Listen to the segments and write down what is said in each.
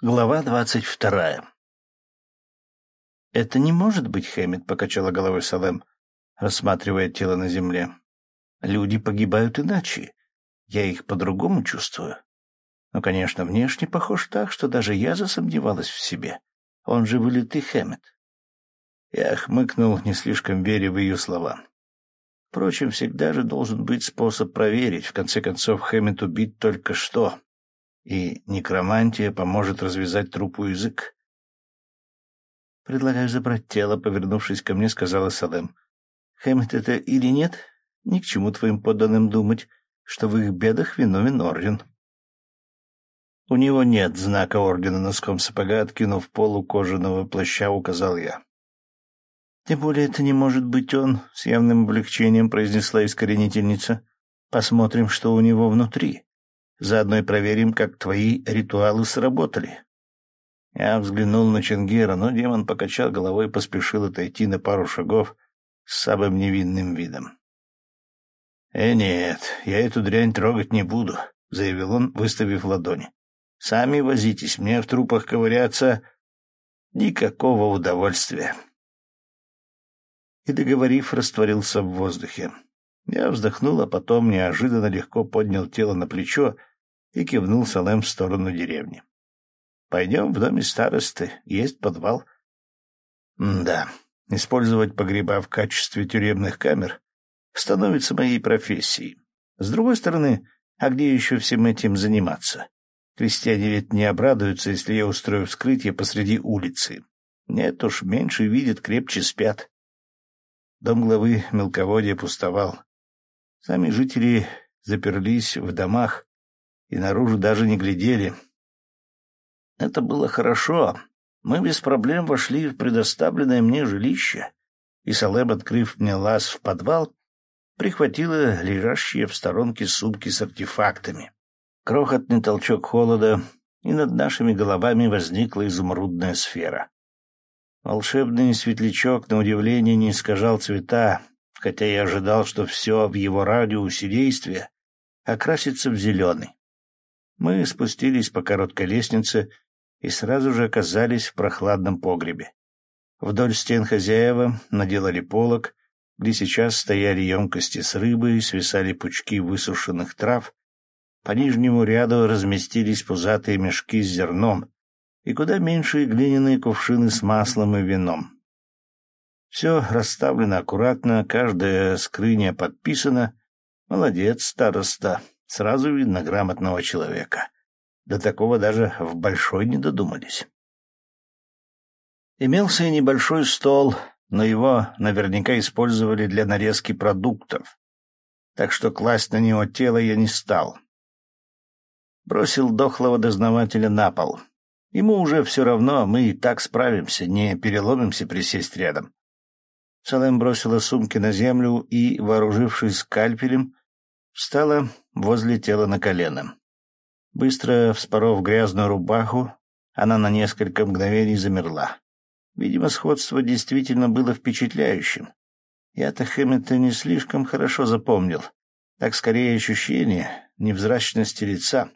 Глава двадцать вторая «Это не может быть Хэммит», — покачала головой Салем, рассматривая тело на земле. «Люди погибают иначе. Я их по-другому чувствую. Но, конечно, внешне похож так, что даже я засомневалась в себе. Он же вылитый Хэммит». Я хмыкнул, не слишком веря в ее слова. Впрочем, всегда же должен быть способ проверить. В конце концов, Хэммит убит только что и некромантия поможет развязать трупу язык. «Предлагаю забрать тело», — повернувшись ко мне, сказала Салем. «Хэммет это или нет, ни к чему твоим подданным думать, что в их бедах виновен орден». «У него нет знака ордена носком сапога, откинув полу кожаного плаща, указал я». «Тем более это не может быть он», — с явным облегчением произнесла искоренительница. «Посмотрим, что у него внутри». Заодно и проверим, как твои ритуалы сработали. Я взглянул на Ченгера, но демон покачал головой и поспешил отойти на пару шагов с самым невинным видом. — Э, нет, я эту дрянь трогать не буду, — заявил он, выставив ладони. — Сами возитесь, мне в трупах ковыряться никакого удовольствия. И, договорив, растворился в воздухе. Я вздохнул, а потом неожиданно легко поднял тело на плечо и кивнул Салем в сторону деревни. — Пойдем в доме старосты, есть подвал. — Да, использовать погреба в качестве тюремных камер становится моей профессией. С другой стороны, а где еще всем этим заниматься? Крестьяне ведь не обрадуются, если я устрою вскрытие посреди улицы. Нет уж, меньше видят, крепче спят. Дом главы мелководья пустовал. Сами жители заперлись в домах и наружу даже не глядели. Это было хорошо. Мы без проблем вошли в предоставленное мне жилище, и Салеб, открыв мне лаз в подвал, прихватила лежащие в сторонке сумки с артефактами. Крохотный толчок холода, и над нашими головами возникла изумрудная сфера. Волшебный светлячок, на удивление, не искажал цвета, хотя я ожидал, что все в его радиусе действия окрасится в зеленый. Мы спустились по короткой лестнице и сразу же оказались в прохладном погребе. Вдоль стен хозяева наделали полок, где сейчас стояли емкости с рыбой, свисали пучки высушенных трав. По нижнему ряду разместились пузатые мешки с зерном и куда меньшие глиняные кувшины с маслом и вином. Все расставлено аккуратно, каждая скрыня подписана. Молодец, староста. Сразу видно грамотного человека. До такого даже в большой не додумались. Имелся и небольшой стол, но его наверняка использовали для нарезки продуктов. Так что класть на него тело я не стал. Бросил дохлого дознавателя на пол. Ему уже все равно, мы и так справимся, не переломимся присесть рядом. Салем бросила сумки на землю и, вооружившись скальпелем, встала возле тела на колено. Быстро вспоров грязную рубаху, она на несколько мгновений замерла. Видимо, сходство действительно было впечатляющим. Я-то Хэммета не слишком хорошо запомнил. Так скорее ощущение невзрачности лица.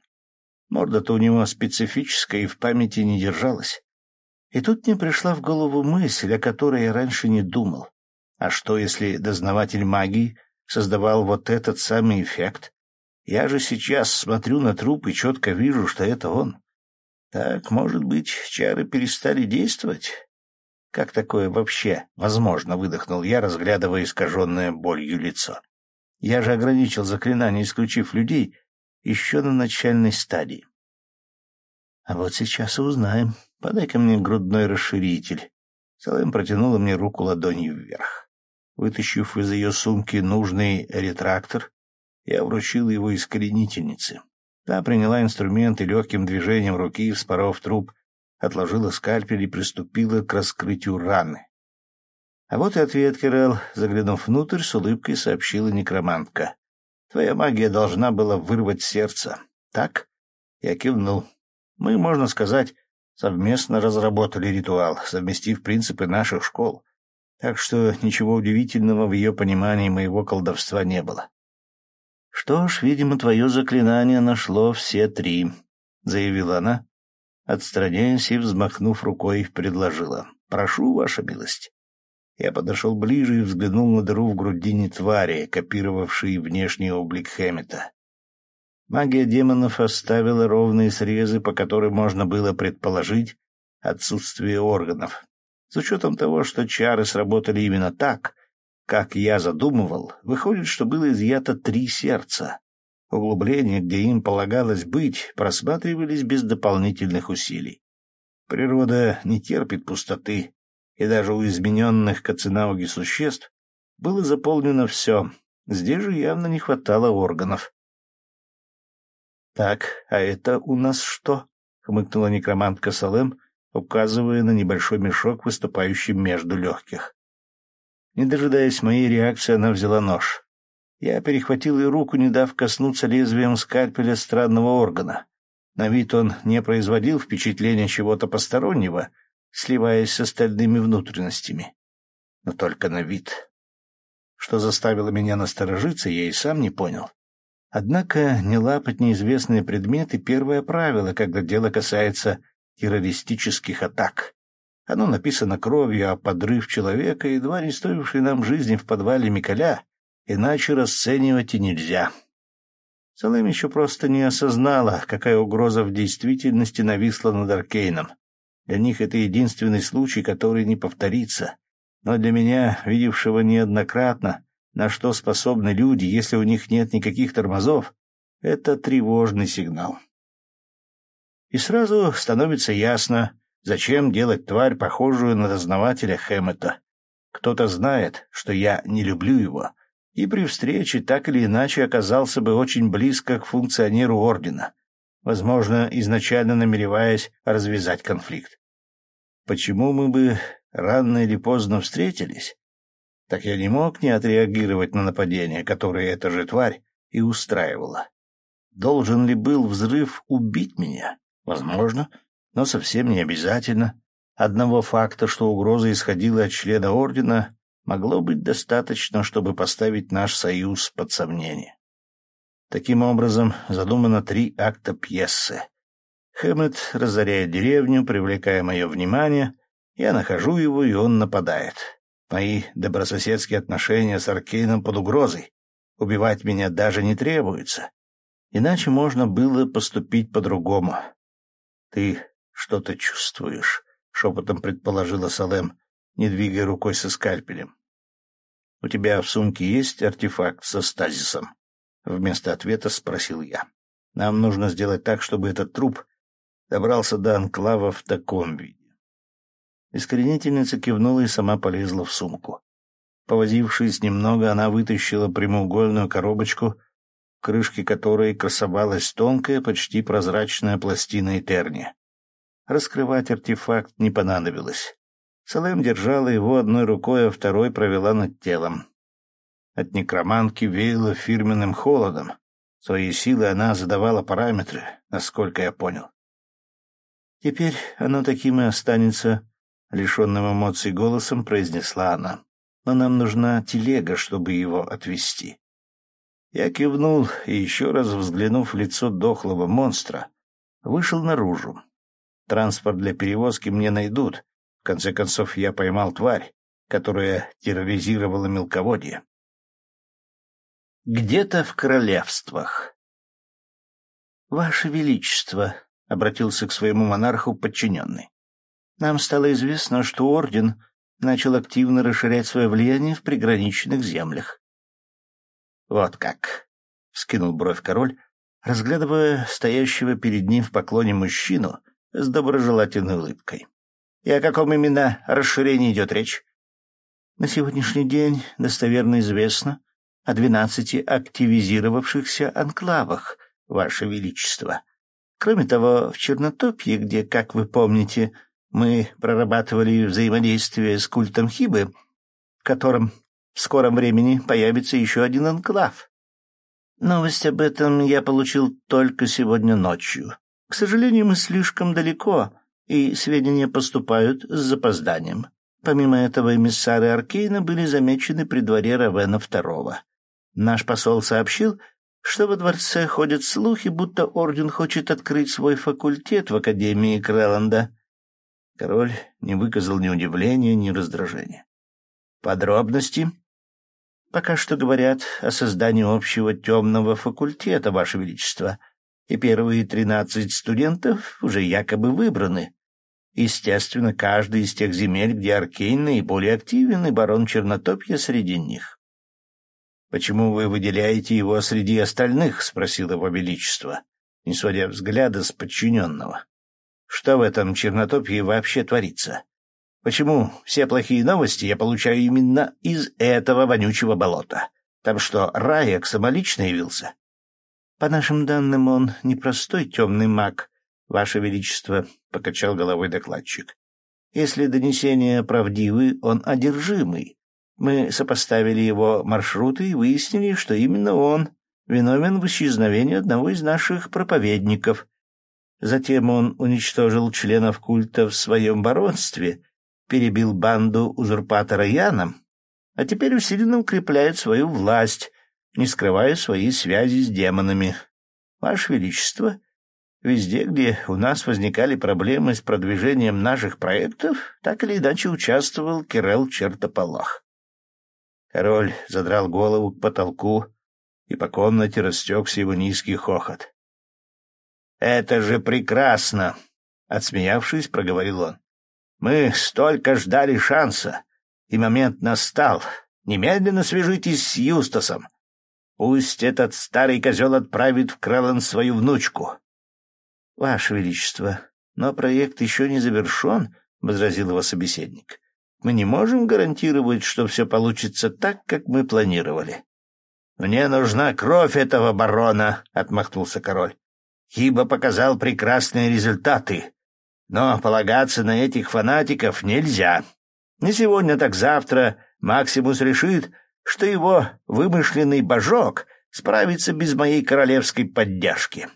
Морда-то у него специфическая и в памяти не держалась. И тут мне пришла в голову мысль, о которой я раньше не думал. А что, если дознаватель магии создавал вот этот самый эффект? Я же сейчас смотрю на труп и четко вижу, что это он. Так, может быть, чары перестали действовать? Как такое вообще возможно, выдохнул я, разглядывая искаженное болью лицо. Я же ограничил заклинание, исключив людей еще на начальной стадии. А вот сейчас и узнаем. Подай-ка мне грудной расширитель. Салем протянула мне руку ладонью вверх. Вытащив из ее сумки нужный ретрактор, я вручил его искоренительнице. Та приняла инструмент и легким движением руки, вспоров труп, отложила скальпель и приступила к раскрытию раны. А вот и ответ, Кирелл, заглянув внутрь, с улыбкой сообщила некромантка. Твоя магия должна была вырвать сердце. Так? Я кивнул. Мы, можно сказать, совместно разработали ритуал, совместив принципы наших школ так что ничего удивительного в ее понимании моего колдовства не было. «Что ж, видимо, твое заклинание нашло все три», — заявила она, отстраняясь и, взмахнув рукой, предложила. «Прошу, ваша милость». Я подошел ближе и взглянул на дыру в грудине твари, копировавшей внешний облик Хэммета. Магия демонов оставила ровные срезы, по которым можно было предположить отсутствие органов. С учетом того, что чары сработали именно так, как я задумывал, выходит, что было изъято три сердца. Углубления, где им полагалось быть, просматривались без дополнительных усилий. Природа не терпит пустоты, и даже у измененных Кацинауги существ было заполнено все. Здесь же явно не хватало органов. «Так, а это у нас что?» — хмыкнула некромантка Салем, указывая на небольшой мешок, выступающий между легких. Не дожидаясь моей реакции, она взяла нож. Я перехватил ее руку, не дав коснуться лезвием скальпеля странного органа. На вид он не производил впечатления чего-то постороннего, сливаясь с остальными внутренностями. Но только на вид. Что заставило меня насторожиться, я и сам не понял. Однако не лапать неизвестные предметы — первое правило, когда дело касается террористических атак. Оно написано кровью, а подрыв человека, едва не стоивший нам жизни в подвале Миколя, Иначе расценивать и нельзя. Салем еще просто не осознала, какая угроза в действительности нависла над Аркейном. Для них это единственный случай, который не повторится. Но для меня, видевшего неоднократно, на что способны люди, если у них нет никаких тормозов, это тревожный сигнал. И сразу становится ясно, зачем делать тварь, похожую на дознавателя Хэммета. Кто-то знает, что я не люблю его, и при встрече так или иначе оказался бы очень близко к функционеру ордена, возможно, изначально намереваясь развязать конфликт. Почему мы бы рано или поздно встретились? Так я не мог не отреагировать на нападение, которое эта же тварь и устраивала. Должен ли был взрыв убить меня? Возможно, но совсем не обязательно. Одного факта, что угроза исходила от члена ордена, могло быть достаточно, чтобы поставить наш союз под сомнение. Таким образом, задумано три акта пьесы. Хэммет разоряет деревню, привлекая мое внимание, я нахожу его, и он нападает. Мои добрососедские отношения с Аркейном под угрозой. Убивать меня даже не требуется. Иначе можно было поступить по-другому. — Ты что-то чувствуешь? — шепотом предположила Салем, не двигая рукой со скальпелем. «У тебя в сумке есть артефакт со стазисом?» Вместо ответа спросил я. «Нам нужно сделать так, чтобы этот труп добрался до анклава в таком виде». Искоренительница кивнула и сама полезла в сумку. Повозившись немного, она вытащила прямоугольную коробочку, в крышке которой красовалась тонкая, почти прозрачная пластина Этерни. Раскрывать артефакт не понадобилось. Салем держала его одной рукой, а второй провела над телом. От некроманки веяло фирменным холодом. Своей силой она задавала параметры, насколько я понял. «Теперь оно таким и останется», — лишенным эмоций голосом произнесла она. «Но нам нужна телега, чтобы его отвезти». Я кивнул и, еще раз взглянув в лицо дохлого монстра, вышел наружу. Транспорт для перевозки мне найдут, в конце концов, я поймал тварь, которая терроризировала мелководье. Где-то в королевствах. «Ваше Величество», — обратился к своему монарху подчиненный, — «нам стало известно, что орден начал активно расширять свое влияние в приграничных землях». «Вот как», — скинул бровь король, разглядывая стоящего перед ним в поклоне мужчину с доброжелательной улыбкой. И о каком именно расширении идет речь? На сегодняшний день достоверно известно о двенадцати активизировавшихся анклавах, Ваше Величество. Кроме того, в Чернотопье, где, как вы помните, мы прорабатывали взаимодействие с культом Хибы, в котором в скором времени появится еще один анклав. Новость об этом я получил только сегодня ночью. К сожалению, мы слишком далеко и сведения поступают с запозданием. Помимо этого, эмиссары Аркейна были замечены при дворе Равена II. Наш посол сообщил, что во дворце ходят слухи, будто орден хочет открыть свой факультет в Академии Крэланда. Король не выказал ни удивления, ни раздражения. Подробности? Пока что говорят о создании общего темного факультета, Ваше Величество, и первые тринадцать студентов уже якобы выбраны. Естественно, каждый из тех земель, где Аркейн наиболее активен, и барон Чернотопья среди них. «Почему вы выделяете его среди остальных?» — спросил его величество, не сводя взгляда с подчиненного. «Что в этом чернотопье вообще творится? Почему все плохие новости я получаю именно из этого вонючего болота? Там что, Раек самолично явился?» «По нашим данным, он непростой темный маг, ваше величество», — покачал головой докладчик. «Если донесения правдивы, он одержимый» Мы сопоставили его маршруты и выяснили, что именно он виновен в исчезновении одного из наших проповедников. Затем он уничтожил членов культа в своем баронстве, перебил банду узурпатора Яна, а теперь усиленно укрепляет свою власть, не скрывая свои связи с демонами. Ваше Величество, везде, где у нас возникали проблемы с продвижением наших проектов, так или иначе участвовал Кирелл Чертополох. Король задрал голову к потолку, и по комнате растекся его низкий хохот. «Это же прекрасно!» — отсмеявшись, проговорил он. «Мы столько ждали шанса, и момент настал. Немедленно свяжитесь с Юстасом. Пусть этот старый козел отправит в Крэллен свою внучку». «Ваше Величество, но проект еще не завершен», — возразил его собеседник. Мы не можем гарантировать, что все получится так, как мы планировали. — Мне нужна кровь этого барона, — отмахнулся король. Хиба показал прекрасные результаты. Но полагаться на этих фанатиков нельзя. Не сегодня, так завтра Максимус решит, что его вымышленный божок справится без моей королевской поддержки.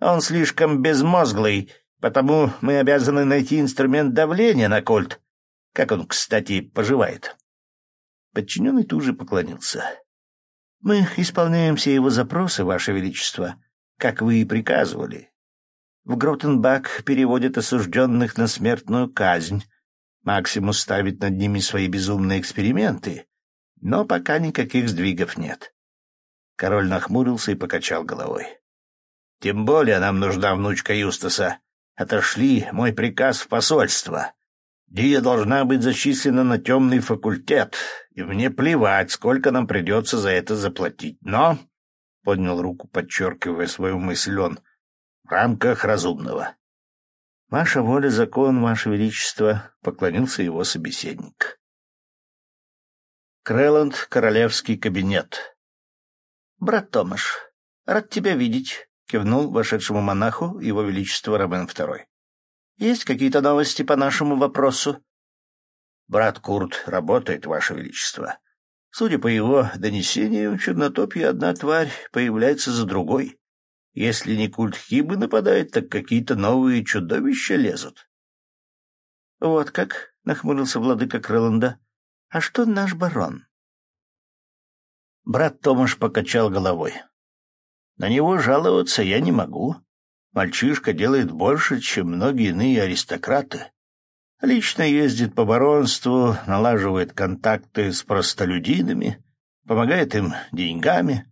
Он слишком безмозглый, потому мы обязаны найти инструмент давления на кольт, как он, кстати, поживает?» Подчиненный тут же поклонился. «Мы исполняем все его запросы, Ваше Величество, как вы и приказывали. В Гротенбак переводят осужденных на смертную казнь. Максимус ставит над ними свои безумные эксперименты, но пока никаких сдвигов нет». Король нахмурился и покачал головой. «Тем более нам нужна внучка Юстаса. Отошли мой приказ в посольство. Дия должна быть зачислена на темный факультет, и мне плевать, сколько нам придется за это заплатить. Но, — поднял руку, подчеркивая свою мысль он, — в рамках разумного. — Ваша воля — закон, Ваше Величество, — поклонился его собеседник. Крэланд, королевский кабинет. — Брат Томаш, рад тебя видеть, — кивнул вошедшему монаху его величество Робен Второй. Есть какие-то новости по нашему вопросу? Брат Курт работает, Ваше Величество. Судя по его донесениям, в Чернотопье одна тварь появляется за другой. Если не культ Хибы нападает, так какие-то новые чудовища лезут. — Вот как, — нахмурился владыка Крыланда. — А что наш барон? Брат Томаш покачал головой. — На него жаловаться я не могу. Мальчишка делает больше, чем многие иные аристократы. Лично ездит по баронству, налаживает контакты с простолюдинами, помогает им деньгами,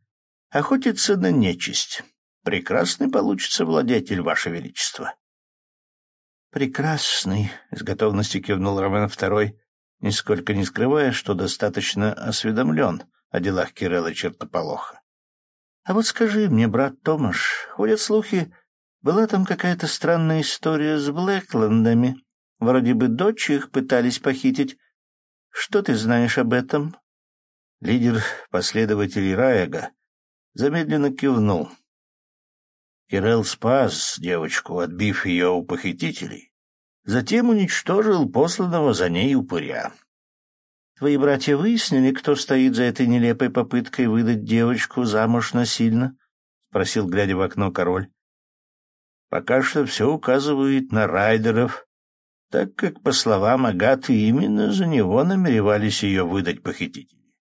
охотится на нечисть. Прекрасный получится владетель, Ваше Величество. Прекрасный, — с готовностью кивнул Роман Второй, нисколько не скрывая, что достаточно осведомлен о делах Кирилла Чертополоха. — А вот скажи мне, брат Томаш, ходят слухи, была там какая-то странная история с Блэклендами. Вроде бы дочь их пытались похитить. Что ты знаешь об этом?» Лидер последователей Раяга замедленно кивнул. Кирелл спас девочку, отбив ее у похитителей. Затем уничтожил посланного за ней упыря. «Твои братья выяснили, кто стоит за этой нелепой попыткой выдать девочку замуж насильно?» — спросил, глядя в окно король. Пока что все указывает на райдеров, так как, по словам Агаты, именно за него намеревались ее выдать похитители.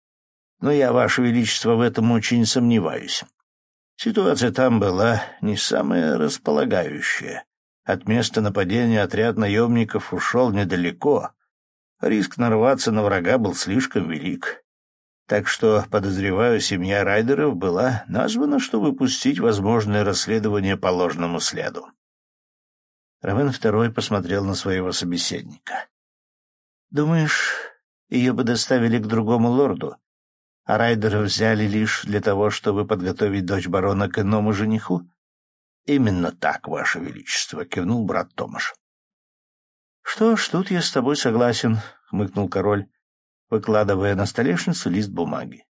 Но я, Ваше Величество, в этом очень сомневаюсь. Ситуация там была не самая располагающая. От места нападения отряд наемников ушел недалеко. Риск нарваться на врага был слишком велик. Так что, подозреваю, семья райдеров была названа, чтобы пустить возможное расследование по ложному следу. Равен второй посмотрел на своего собеседника. «Думаешь, ее бы доставили к другому лорду, а райдеров взяли лишь для того, чтобы подготовить дочь барона к иному жениху?» «Именно так, Ваше Величество», — кивнул брат Томаш. «Что ж, тут я с тобой согласен», — хмыкнул король, выкладывая на столешницу лист бумаги.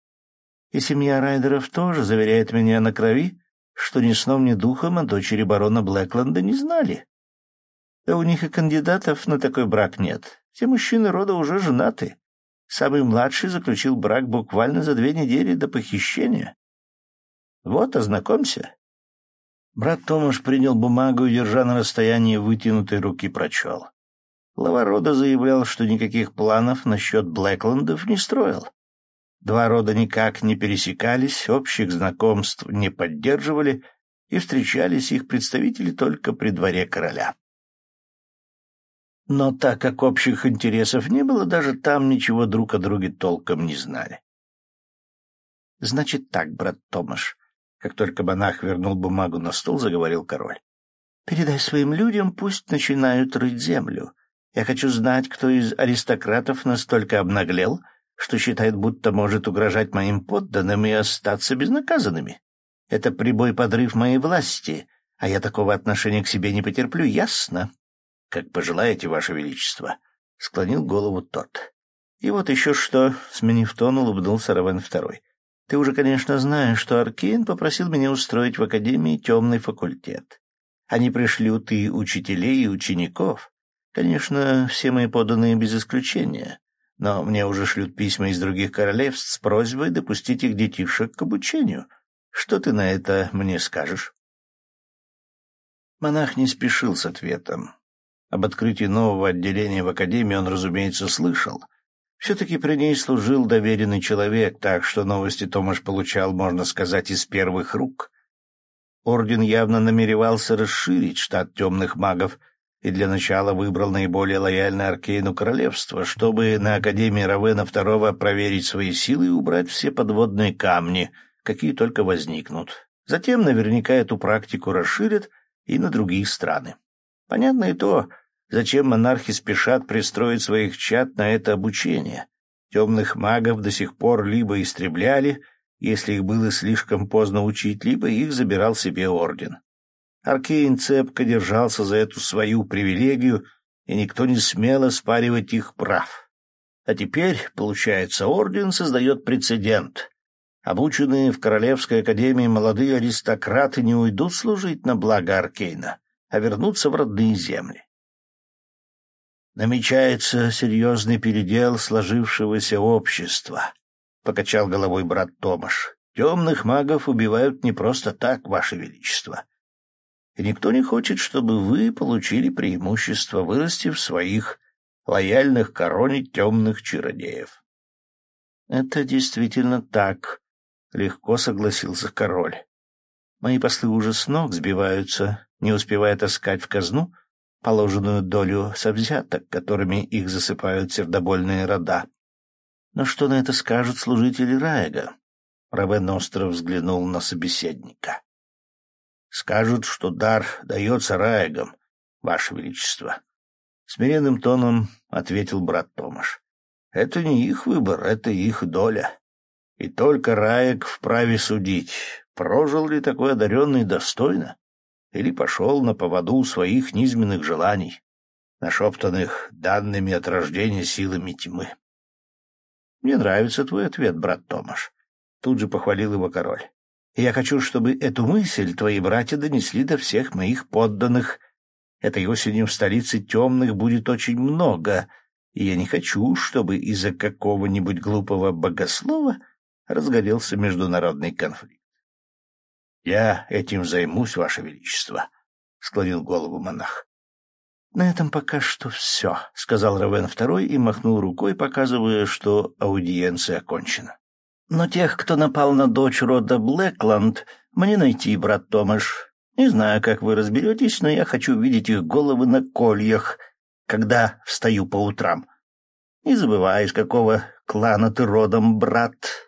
«И семья Райдеров тоже заверяет меня на крови, что ни сном, ни духом о дочери барона Блэкленда не знали. Да у них и кандидатов на такой брак нет. Все мужчины рода уже женаты. Самый младший заключил брак буквально за две недели до похищения. Вот, ознакомься. Брат Томаш принял бумагу и, держа на расстоянии вытянутой руки, прочел. Глава рода заявлял, что никаких планов насчет Блэкландов не строил. Два рода никак не пересекались, общих знакомств не поддерживали, и встречались их представители только при дворе короля. Но так как общих интересов не было, даже там ничего друг о друге толком не знали. — Значит так, брат Томаш, — как только монах вернул бумагу на стол, заговорил король. — Передай своим людям, пусть начинают рыть землю. Я хочу знать, кто из аристократов настолько обнаглел, что считает, будто может угрожать моим подданным и остаться безнаказанными. Это прибой подрыв моей власти, а я такого отношения к себе не потерплю, ясно? — Как пожелаете, Ваше Величество, — склонил голову тот. — И вот еще что, — сменив тон, улыбнулся Равен Второй. — Ты уже, конечно, знаешь, что Аркейн попросил меня устроить в Академии темный факультет. Они пришлют и учителей, и учеников. Конечно, все мои поданные без исключения. Но мне уже шлют письма из других королевств с просьбой допустить их детишек к обучению. Что ты на это мне скажешь? Монах не спешил с ответом. Об открытии нового отделения в Академии он, разумеется, слышал. Все-таки при ней служил доверенный человек, так что новости Томаш получал, можно сказать, из первых рук. Орден явно намеревался расширить штат темных магов и для начала выбрал наиболее лояльное Аркейну королевство, чтобы на Академии Равена II проверить свои силы и убрать все подводные камни, какие только возникнут. Затем наверняка эту практику расширят и на другие страны. Понятно и то, зачем монархи спешат пристроить своих чад на это обучение. Темных магов до сих пор либо истребляли, если их было слишком поздно учить, либо их забирал себе орден. Аркейн цепко держался за эту свою привилегию, и никто не смел оспаривать их прав. А теперь, получается, орден создает прецедент. Обученные в Королевской академии молодые аристократы не уйдут служить на благо Аркейна а вернуться в родные земли. Намечается серьезный передел сложившегося общества, — покачал головой брат Томаш. Темных магов убивают не просто так, Ваше Величество. И никто не хочет, чтобы вы получили преимущество, вырастив своих лояльных короне темных чародеев. — Это действительно так, — легко согласился король. Мои послы уже с ног сбиваются, не успевая таскать в казну положенную долю со взяток, которыми их засыпают сердобольные рода. Но что на это скажут служители Раега? Равен остро взглянул на собеседника. — Скажут, что дар дается Раегам, Ваше Величество. Смиренным тоном ответил брат Томаш. — Это не их выбор, это их доля. И только Раек вправе судить, прожил ли такой одаренный достойно или пошел на поводу своих низменных желаний, нашептанных данными от рождения силами тьмы. — Мне нравится твой ответ, брат Томаш. Тут же похвалил его король. — Я хочу, чтобы эту мысль твои братья донесли до всех моих подданных. Этой осенью в столице темных будет очень много, и я не хочу, чтобы из-за какого-нибудь глупого богослова разгорелся международный конфликт. — Я этим займусь, Ваше Величество, — склонил голову монах. — На этом пока что все, — сказал Равен Второй и махнул рукой, показывая, что аудиенция окончена. Но тех, кто напал на дочь рода Блэкланд, мне найти, брат Томаш. Не знаю, как вы разберетесь, но я хочу видеть их головы на кольях, когда встаю по утрам. Не забывай, из какого клана ты родом, брат.